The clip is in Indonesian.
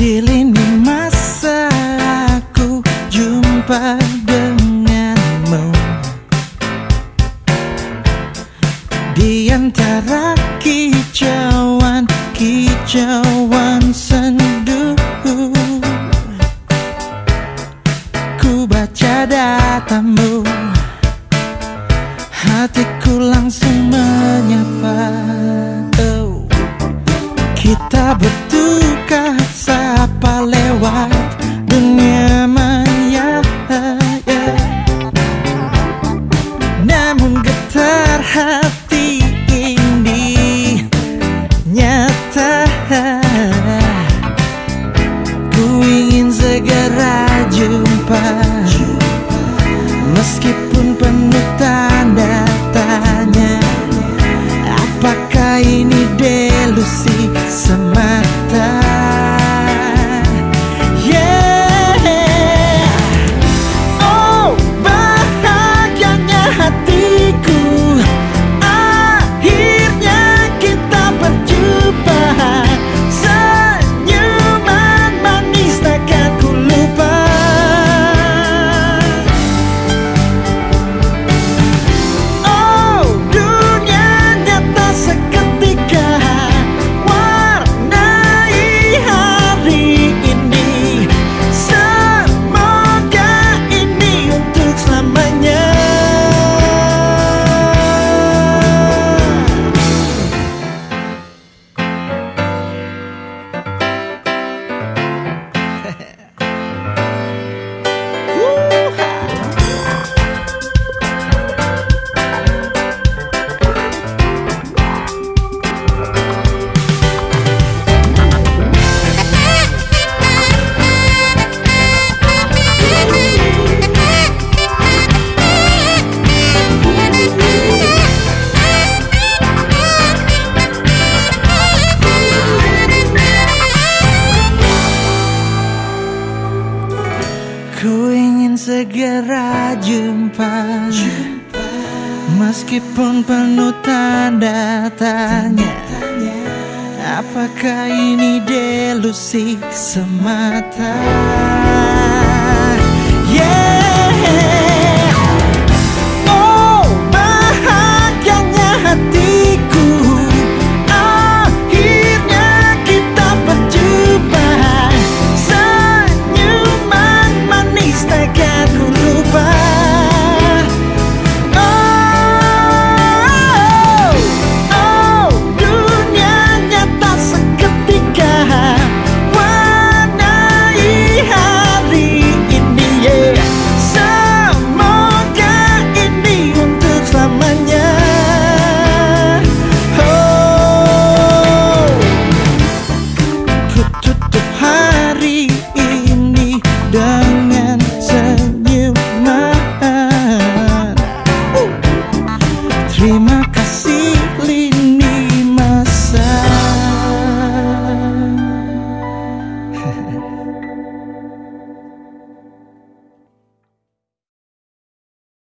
Di lini masa aku jumpa denganmu. Di antara kicauan kicauan sendu Ku baca datamu segera jumpa segera jumpa. Meskipun penuh tanda tanya Apakah ini delusi semata